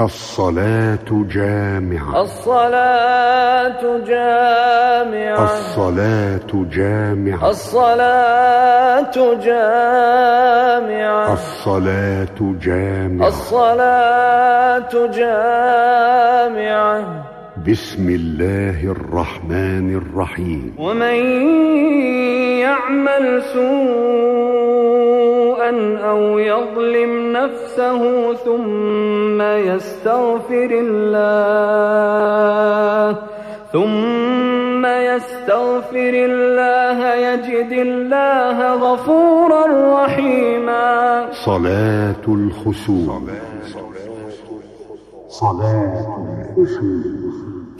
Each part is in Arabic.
الصلاة جامعة. الصلاة جامعة. الصلاة جامعة. الصلاة جامعة. الصلاة جامعة. الصلاة جامعة. بسم الله الرحمن الرحيم. ومن يعمل سوءا أو يظلم نفسه ثم يستغفر الله ثم يستغفر الله يجد الله غفورا رحيما. صلاة الخسوف صلاة الخسوف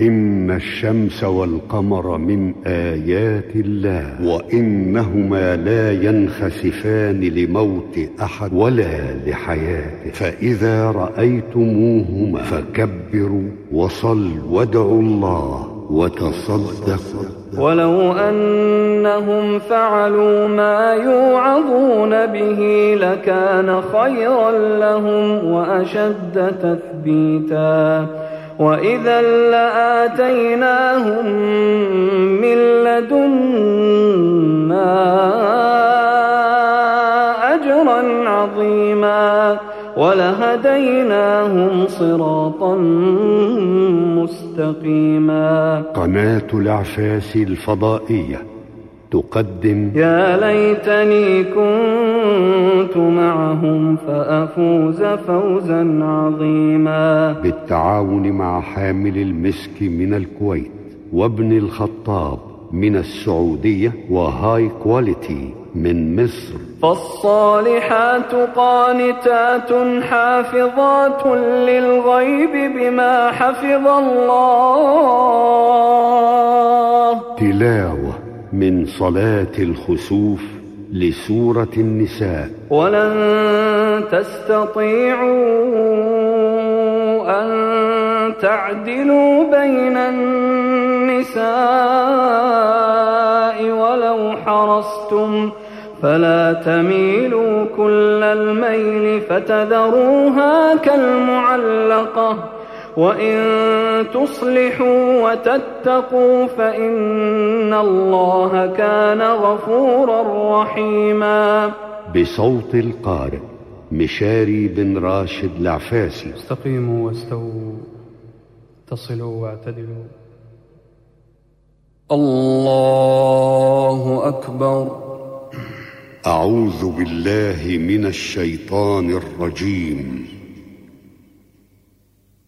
إن الشمس والقمر من آيات الله وإنهما لا ينخسفان لموت أحد ولا لحياته. فإذا رأيتموهما فكبروا وصلوا وادعوا الله وتصدقوا. ولو أنهم فعلوا ما يوعظون به لكان خيرا لهم وأشد تثبيتا. وإذا لآتيناهم من لدنا أجرا عظيما ولهديناهم صراطا مستقيما قناة الأعفاس الفضائية. تقدم. يا ليتني كنت معهم فأفوز فوزا عظيما. بالتعاون مع حامل المسك من الكويت وابن الخطاب من السعودية وهاي كواليتي من مصر. فالصالحات قانتات حافظات للغيب بما حفظ الله. تلاوة. من صلاة الخسوف لسورة النساء. ولن تستطيعوا أن تعدلوا بين النساء ولو حرصتم فلا تميلوا كل الميل فتذروها كالمعلقة. وإن تصلحوا وتتقوا فإن الله كان غفورا رحيما. بصوت القارئ مشاري بن راشد العفاسي. استقيموا واستووا تصلوا واعتدلوا. الله أكبر. أعوذ بالله من الشيطان الرجيم.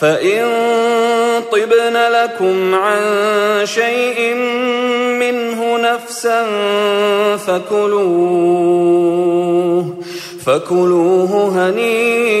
فإن طبن لكم عن شيء منه نفسا فكلوه فكلوه هنيئا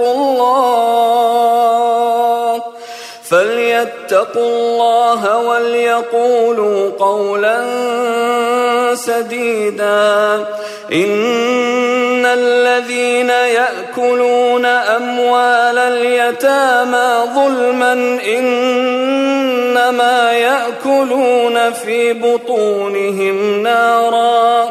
الله فليتقوا الله وليقولوا قولا سديدا. إن الذين يأكلون أموال اليتامى ظلما إنما يأكلون في بطونهم نارا.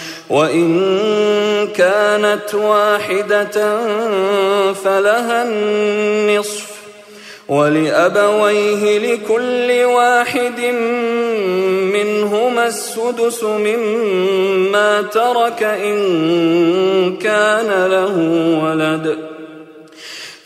وإن كانت واحدة فلها النصف ولأبويه لكل واحد منهما السدس مما ترك إن كان له ولد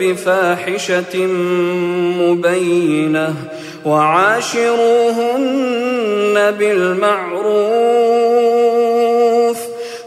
بفاحشة مبينة وعاشروهن بالمعروف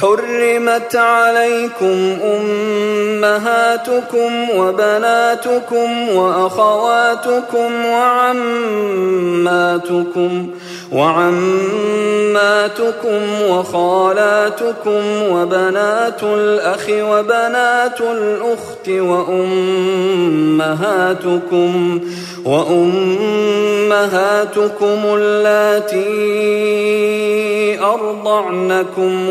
حرمت عليكم أمهاتكم وبناتكم وأخواتكم وعماتكم وعماتكم وخالاتكم وبنات الأخ وبنات الأخت وأمهاتكم وأمهاتكم اللاتي أرضعنكم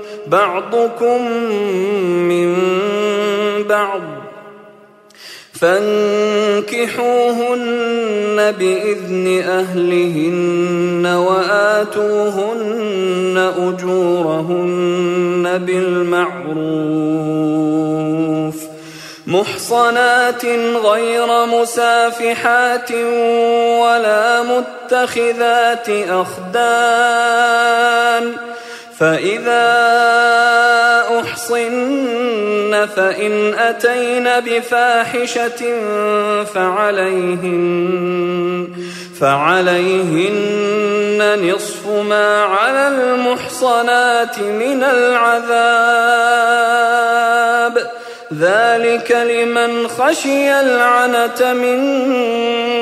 بعضكم من بعض فانكحوهن بإذن أهلهن وآتوهن أجورهن بالمعروف محصنات غير مسافحات ولا متخذات أخدان فإذا أحصن فإن أتين بفاحشة فعليهن فعليهن نصف ما على المحصنات من العذاب. ذلك لمن خشي العنة منكم.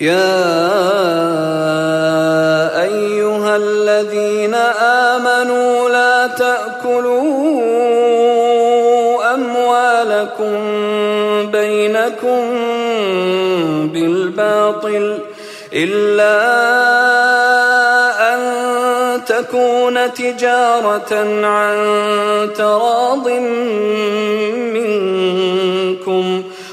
يا أيها الذين آمنوا لا تأكلوا أموالكم بينكم بالباطل إلا أن تكون تجارة عن تراض منكم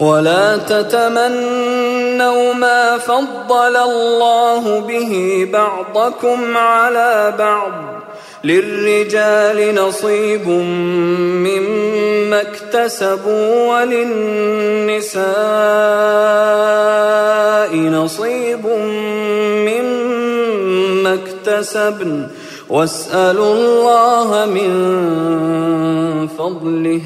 ولا تتمنوا ما فضل الله به بعضكم على بعض. للرجال نصيب مما اكتسبوا وللنساء نصيب مما اكتسبن. واسألوا الله من فضله.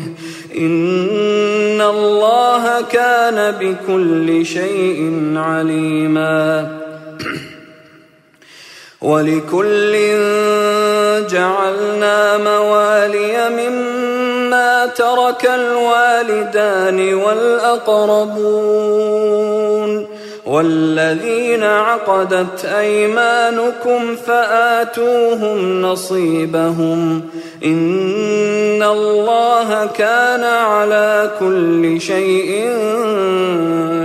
الله الله كان بكل شيء عليما. ولكل جعلنا موالي مما ترك الوالدان والأقربون. والذين عقدت أيمانكم فآتوهم نصيبهم إن الله كان على كل شيء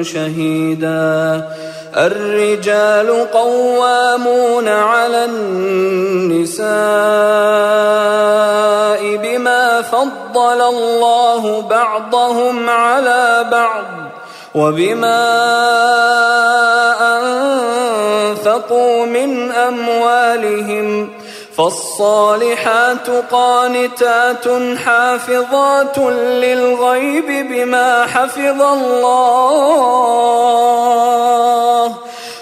شهيدا الرجال قوامون على النساء بما فضل الله بعضهم على بعض وبما أنفقوا من أموالهم فالصالحات قانتات حافظات للغيب بما حفظ الله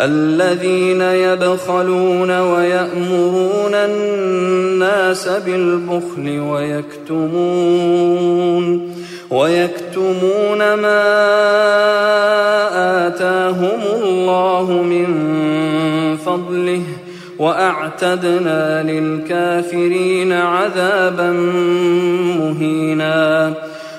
الذين يبخلون ويأمرون الناس بالبخل ويكتمون ويكتمون ما آتاهم الله من فضله وأعتدنا للكافرين عذابا مهينا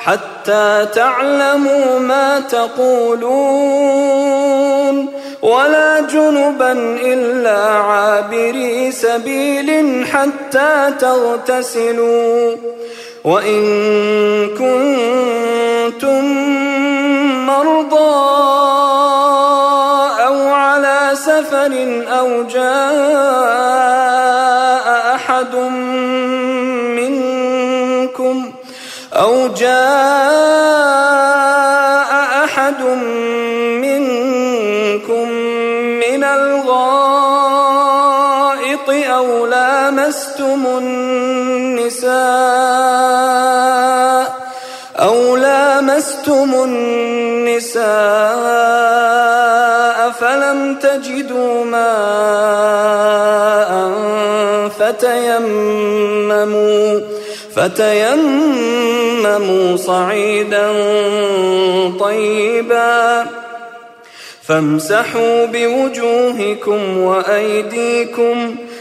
حتى تعلموا ما تقولون ولا جنبا إلا عابري سبيل حتى تغتسلوا وإن كنتم مرضى أو على سفر أو جاء فتيمموا صعيدا طيبا فامسحوا بوجوهكم وأيديكم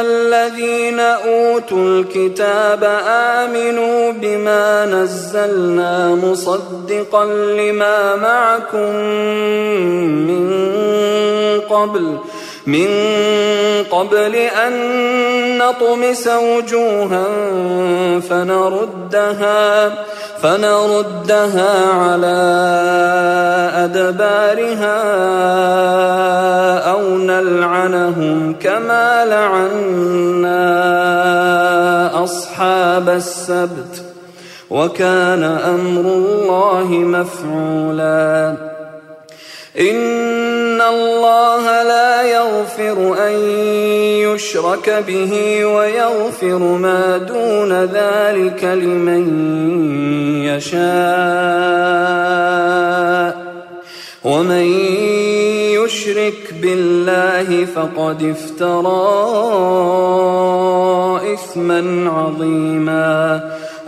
الذين أوتوا الكتاب آمنوا بما نزلنا مصدقا لما معكم من قبل من قبل أن نطمس وجوها فنردها فنردها على أدبارها أو نلعنهم كما لعنا أصحاب السبت. وكان أمر الله مفعولا. إن الله يغفر أن يشرك به ويغفر ما دون ذلك لمن يشاء. ومن يشرك بالله فقد افترى إثما عظيما.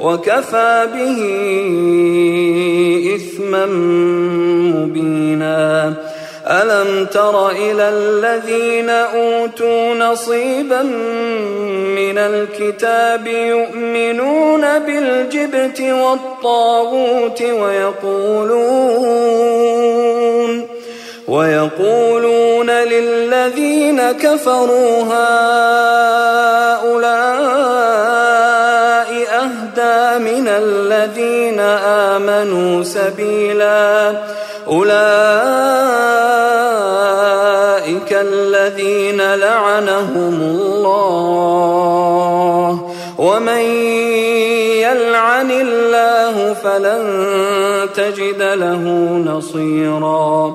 وكفى به إثما مبينا. ألم تر إلى الذين أوتوا نصيبا من الكتاب يؤمنون بالجبت والطاغوت ويقولون ويقولون للذين كفروا هؤلاء من الذين آمنوا سبيلا. أولئك الذين لعنهم الله. ومن يلعن الله فلن تجد له نصيرا.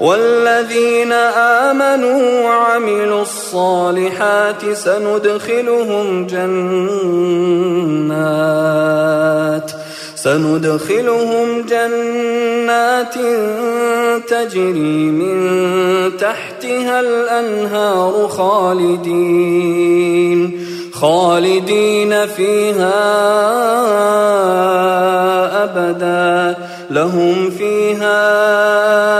والذين آمنوا وعملوا الصالحات سندخلهم جنات سندخلهم جنات تجري من تحتها الأنهار خالدين خالدين فيها أبدا لهم فيها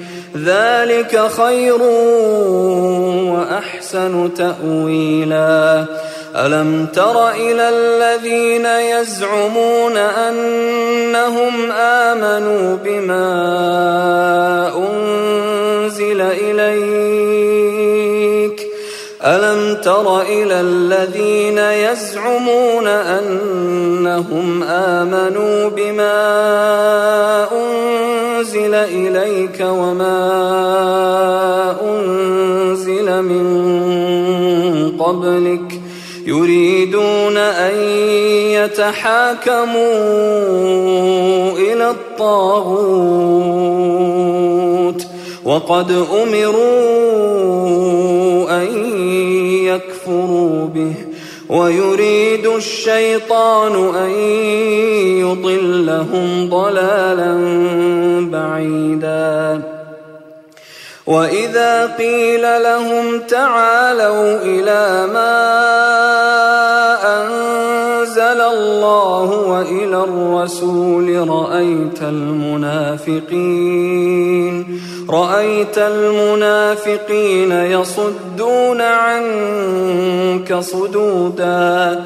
ذلك خير وأحسن تأويلا. ألم تر إلى الذين يزعمون أنهم آمنوا بما أنزل إليك؟ ألم تر إلى الذين يزعمون أنهم آمنوا بما أنزل إليك وما أنزل من قبلك. يريدون أن يتحاكموا إلى الطاغوت. وقد أمروا أن يكفروا به. ويريد الشيطان أن يضلهم ضلالا بعيدا. وإذا قيل لهم تعالوا إلى ما أنزل الله وإلى الرسول رأيت المنافقين رأيت المنافقين يصدون عنك صدودا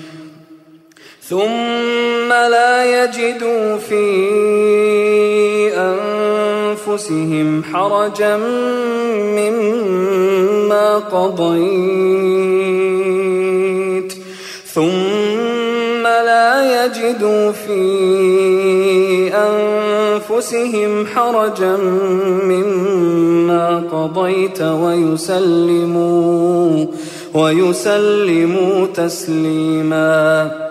ثم لا يجدوا في أنفسهم حرجا مما قضيت. ثم لا يجدوا في أنفسهم حرجا مما قضيت ويسلموا ويسلموا تسليما.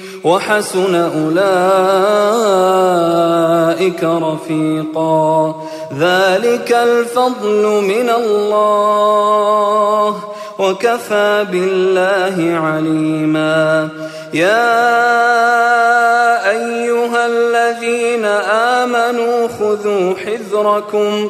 وحسن أولئك رفيقا. ذلك الفضل من الله وكفى بالله عليما. يا أيها الذين آمنوا خذوا حذركم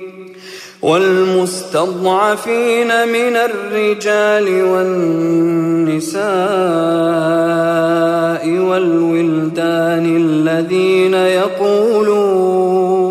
والمستضعفين من الرجال والنساء والولدان الذين يقولون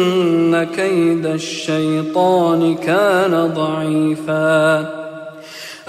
كيد الشيطان كان ضعيفا.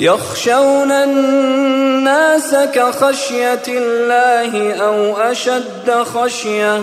يخشون الناس كخشية الله أو أشد خشية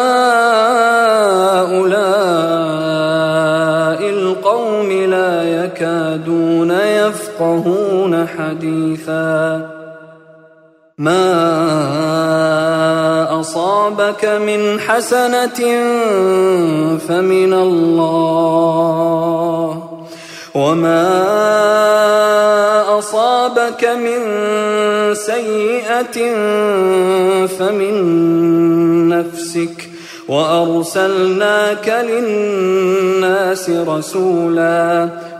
يفقهون حديثا. ما أصابك من حسنة فمن الله. وما أصابك من سيئة فمن نفسك. وأرسلناك للناس رسولا.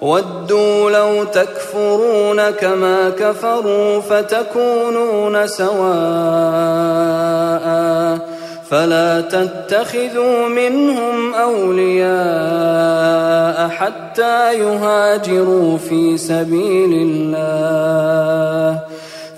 ودوا لو تكفرون كما كفروا فتكونون سواء فلا تتخذوا منهم أولياء حتى يهاجروا في سبيل الله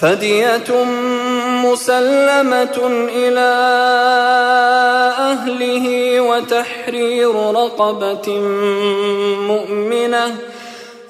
فدية مسلمة إلى أهله وتحرير رقبة مؤمنة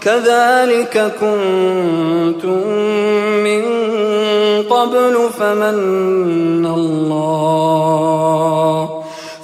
كذلك كنتم من قبل فمن الله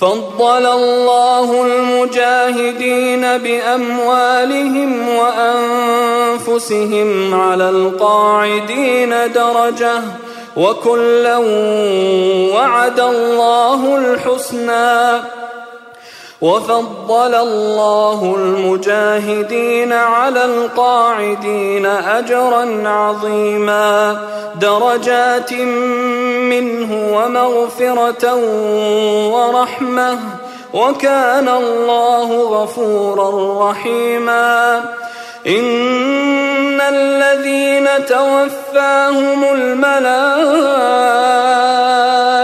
فضل الله المجاهدين بأموالهم وأنفسهم على القاعدين درجةً وكلا وعد الله الحسنى. وفضل الله المجاهدين على القاعدين أجرا عظيما درجات منه ومغفرة ورحمة وكان الله غفورا رحيما إن الذين توفاهم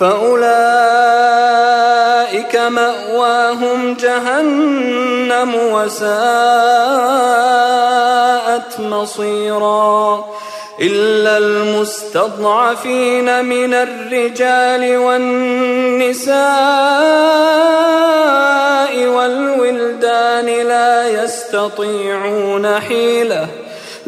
فأولئك مأواهم جهنم وساءت مصيراً إلا المستضعفين من الرجال والنساء والولدان لا يستطيعون حيلة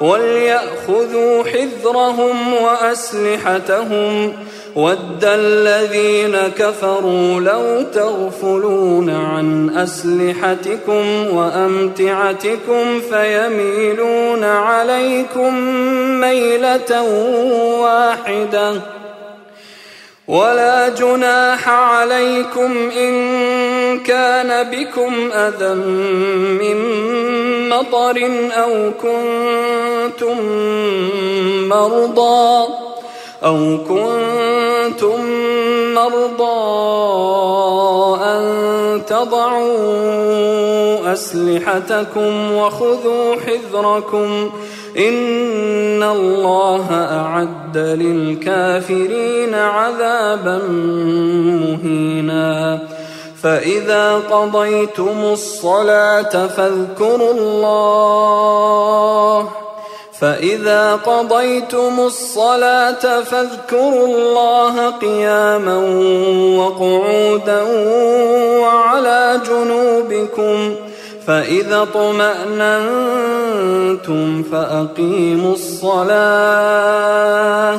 وليأخذوا حذرهم وأسلحتهم ود الذين كفروا لو تغفلون عن أسلحتكم وأمتعتكم فيميلون عليكم ميلة واحدة. ولا جناح عليكم إن كان بكم أذى من مطر أو كنتم مرضى أو كنتم مرضى أن تضعوا أسلحتكم وخذوا حذركم إن الله أعد للكافرين عذابا مهينا فإذا قضيتم الصلاة فاذكروا الله. فإذا قضيتم الصلاة فاذكروا الله قياما وقعودا وعلى جنوبكم. فإذا طمأننتم فأقيموا الصلاة.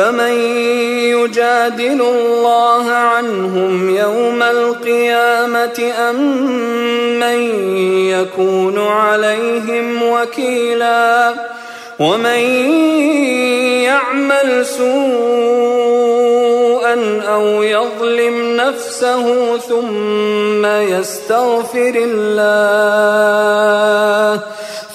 فمن يجادل الله عنهم يوم القيامة أم من يكون عليهم وكيلا ومن يعمل سوءا أو يظلم نفسه ثم يستغفر الله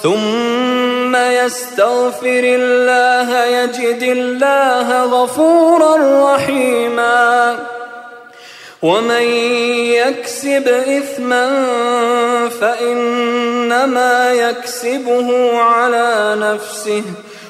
ثم يستغفر الله يجد الله غفورا رحيما. ومن يكسب إثما فإنما يكسبه على نفسه.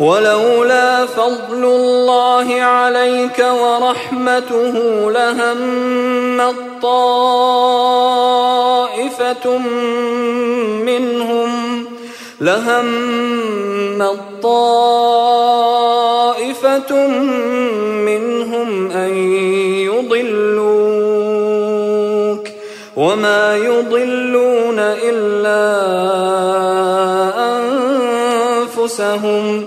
ولولا فضل الله عليك ورحمته لهم طائفة منهم لهم طائفة منهم أن يضلوك وما يضلون إلا أنفسهم.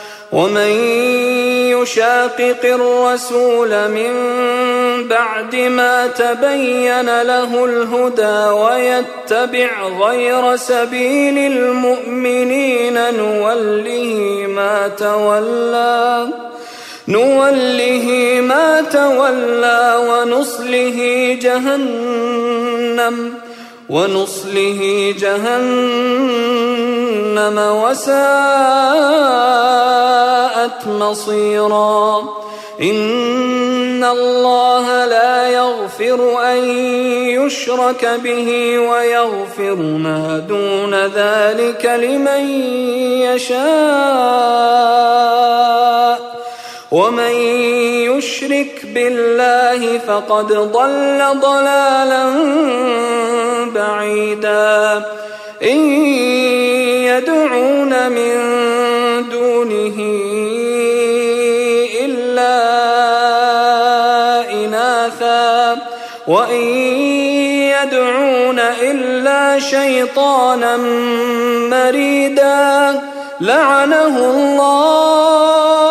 ومن يشاقق الرسول من بعد ما تبين له الهدى ويتبع غير سبيل المؤمنين نوله ما تولى نوله ما تولى ونصله جهنم ونصله جهنم وساءت مصيرا. إن الله لا يغفر أن يشرك به ويغفر ما دون ذلك لمن يشاء. ومن يشرك بالله فقد ضل ضلالا بعيدا. إن يدعون من دونه إلا اناثا. وإن يدعون إلا شيطانا مريدا. لعنه الله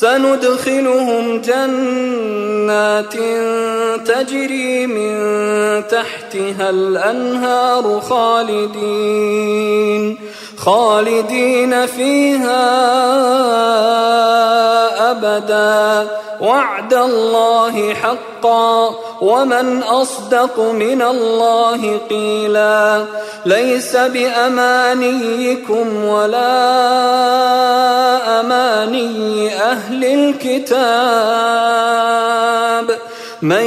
سندخلهم جنات تجري من تحتها الأنهار خالدين. خالدين فيها أبدا. وعد الله حقا. ومن أصدق من الله قيلا. ليس بأمانيكم ولا أماني أهل الكتاب. من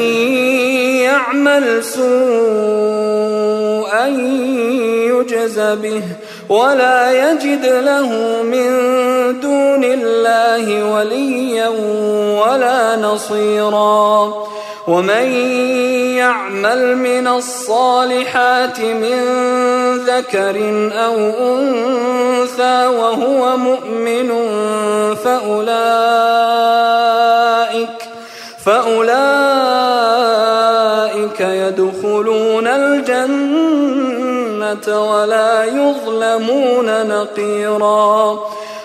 يعمل سوءا يجز به. ولا يجد له من دون الله وليا ولا نصيرا. ومن يعمل من الصالحات من ذكر أو أنثى وهو مؤمن فأولئك فأولئك يدخلون الجنة ولا يظلمون نقيرا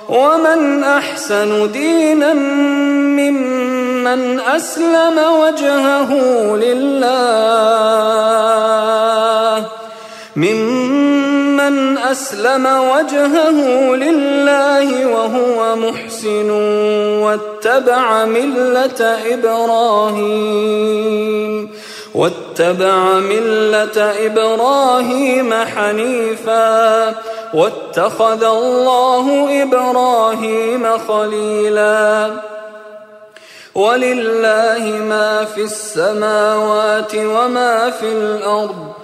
ومن أحسن دينا ممن أسلم وجهه لله ممن أسلم وجهه لله وهو محسن واتبع ملة إبراهيم واتبع ملة إبراهيم حنيفا واتخذ الله إبراهيم خليلا. ولله ما في السماوات وما في الأرض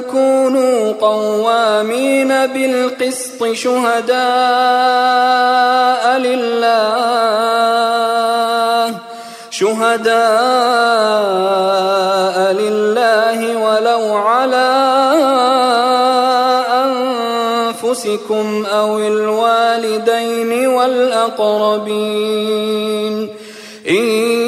كونوا قوامين بالقسط شهداء لله شهداء لله ولو على أنفسكم أو الوالدين والأقربين. إن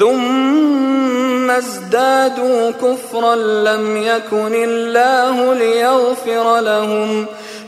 ثم ازدادوا كفرا لم يكن الله ليغفر لهم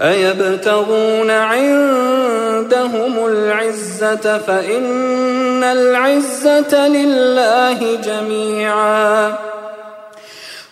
أيبتغون عندهم العزة فإن العزة لله جميعاً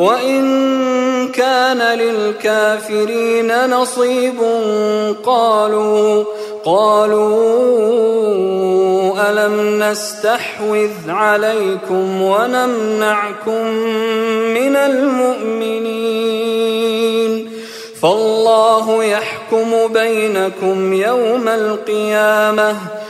وإن كان للكافرين نصيب قالوا قالوا ألم نستحوذ عليكم ونمنعكم من المؤمنين فالله يحكم بينكم يوم القيامة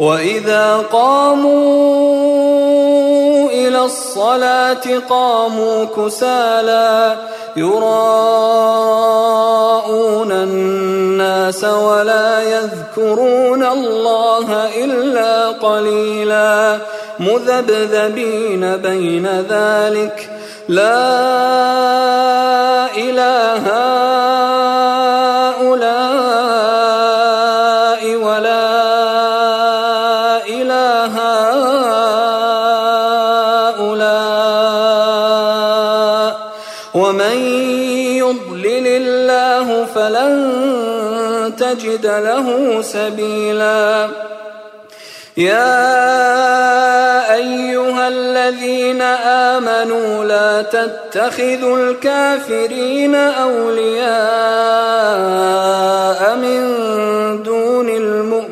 وإذا قاموا إلى الصلاة قاموا كسالى يراءون الناس ولا يذكرون الله إلا قليلا مذبذبين بين ذلك لا إله هؤلاء تجد له سبيلا. يا أيها الذين آمنوا لا تتخذوا الكافرين أولياء من دون المؤمنين.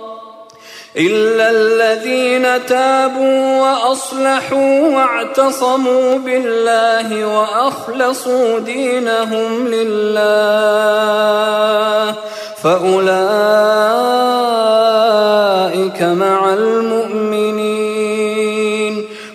إلا الذين تابوا وأصلحوا واعتصموا بالله وأخلصوا دينهم لله فأولئك مع المؤمنين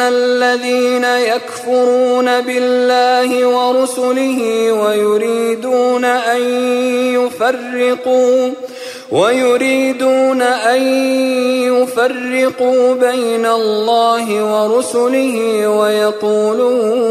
الذين يكفرون بالله ورسله ويريدون أن يفرقوا ويريدون أن يفرقوا بين الله ورسله ويقولون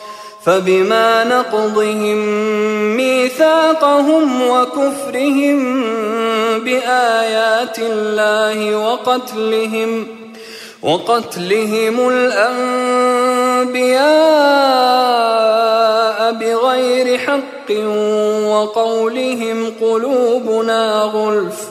فبما نقضهم ميثاقهم وكفرهم بآيات الله وقتلهم وقتلهم الأنبياء بغير حق وقولهم قلوبنا غلف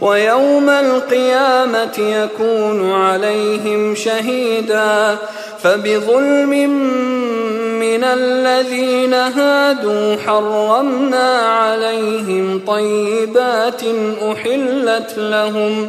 ويوم القيامة يكون عليهم شهيدا فبظلم من الذين هادوا حرمنا عليهم طيبات أحلت لهم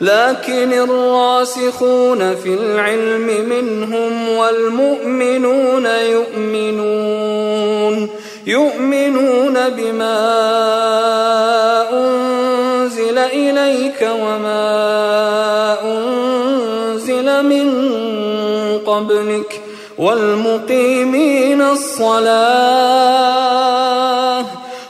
لكن الراسخون في العلم منهم والمؤمنون يؤمنون يؤمنون بما أنزل إليك وما أنزل من قبلك والمقيمين الصلاة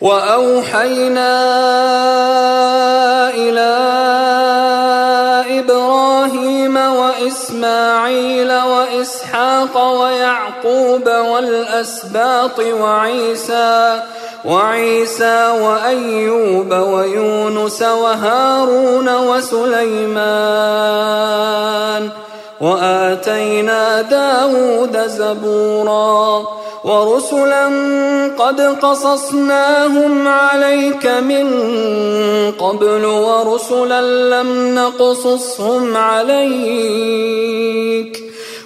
وأوحينا إلى إبراهيم وإسماعيل وإسحاق ويعقوب والأسباط وعيسى وعيسى وأيوب ويونس وهارون وسليمان وآتينا داود زبورا ورسلا قد قصصناهم عليك من قبل ورسلا لم نقصصهم عليك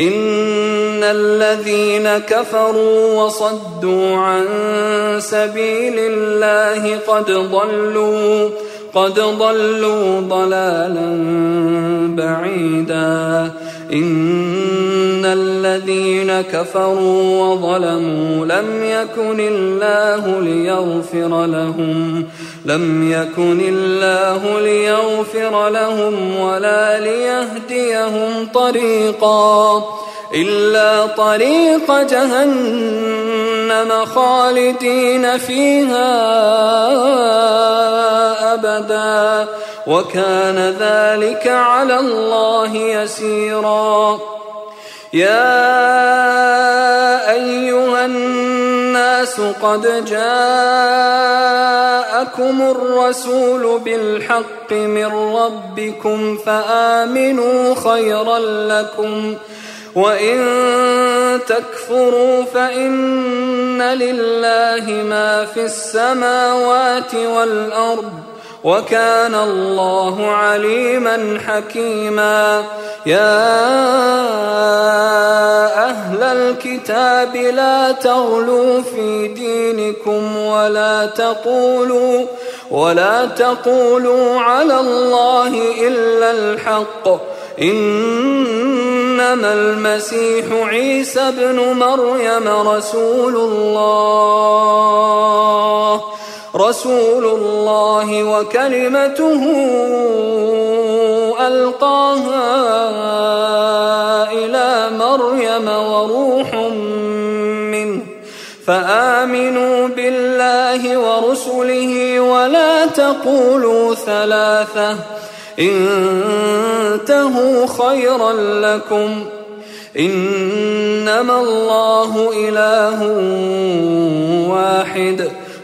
إن الذين كفروا وصدوا عن سبيل الله قد ضلوا قد ضلوا ضلالا بعيدا. إن الذين كفروا وظلموا لم يكن الله ليغفر لهم. لم يكن الله ليغفر لهم ولا ليهديهم طريقا إلا طريق جهنم خالدين فيها أبدا. وكان ذلك على الله يسيرا. يا أيها الناس قد جاءكم الرسول بالحق من ربكم فآمنوا خيرا لكم وإن تكفروا فإن لله ما في السماوات والأرض وكان الله عليما حكيما. يا أهل الكتاب لا تغلوا في دينكم ولا تقولوا ولا تقولوا على الله إلا الحق. إنما المسيح عيسى ابن مريم رسول الله. رسول الله وكلمته ألقاها إلى مريم وروح منه. فآمنوا بالله ورسله ولا تقولوا ثلاثة. انتهوا خيرا لكم. إنما الله إله واحد.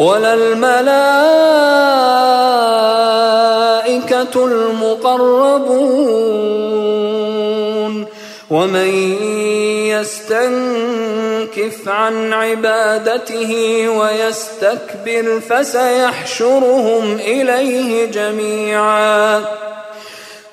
ولا الملائكة المقربون. ومن يستنكف عن عبادته ويستكبر فسيحشرهم إليه جميعا.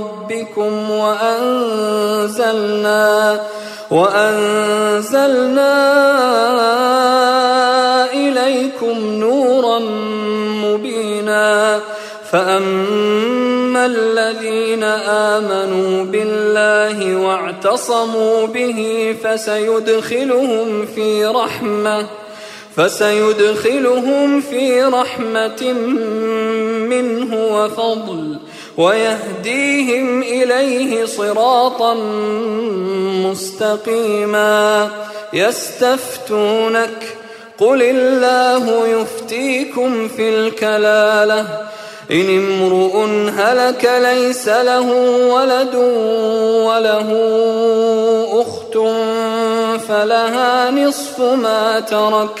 ربكم وأنزلنا وأنزلنا إليكم نورا مبينا فأما الذين آمنوا بالله واعتصموا به فسيدخلهم في رحمة فسيدخلهم في رحمة منه وفضل ويهديهم إليه صراطا مستقيما. يستفتونك قل الله يفتيكم في الكلالة. إن امرؤ هلك ليس له ولد وله أخت فلها نصف ما ترك.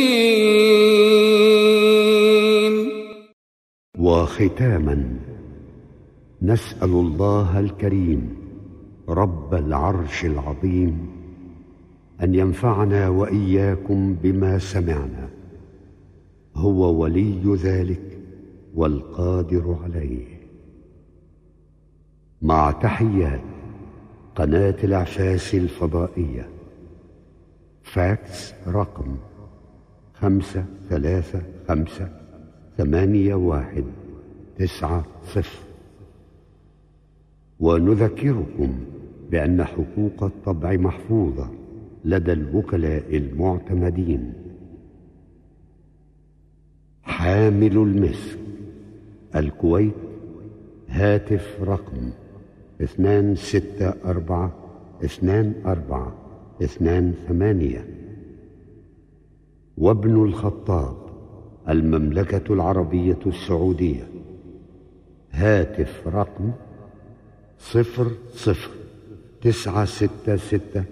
وختاما نسأل الله الكريم رب العرش العظيم أن ينفعنا وإياكم بما سمعنا هو ولي ذلك والقادر عليه. مع تحيات قناة الاعفاس الفضائية فاكس رقم خمسة ثلاثة خمسة ثمانية واحد. تسعة صفر. ونذكركم بأن حقوق الطبع محفوظة لدى الوكلاء المعتمدين. حامل المسك. الكويت هاتف رقم اثنان ستة أربعة اثنان أربعة اثنان ثمانية. وابن الخطاب المملكة العربية السعودية. هاتف رقم صفر صفر تسعة ستة ستة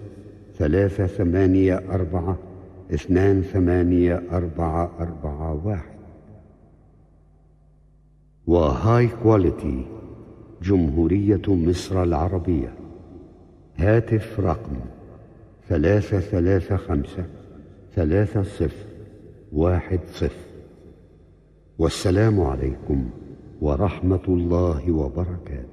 ثلاثة ثمانية أربعة اثنان ثمانية أربعة أربعة واحد. وهاي كواليتي جمهورية مصر العربية. هاتف رقم ثلاثة ثلاثة خمسة ثلاثة صفر واحد صفر. والسلام عليكم ورحمة الله وبركاته.